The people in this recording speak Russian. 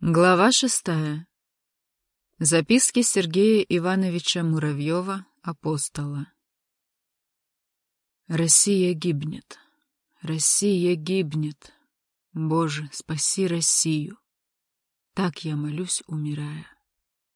Глава шестая. Записки Сергея Ивановича Муравьева, апостола. Россия гибнет. Россия гибнет. Боже, спаси Россию. Так я молюсь, умирая.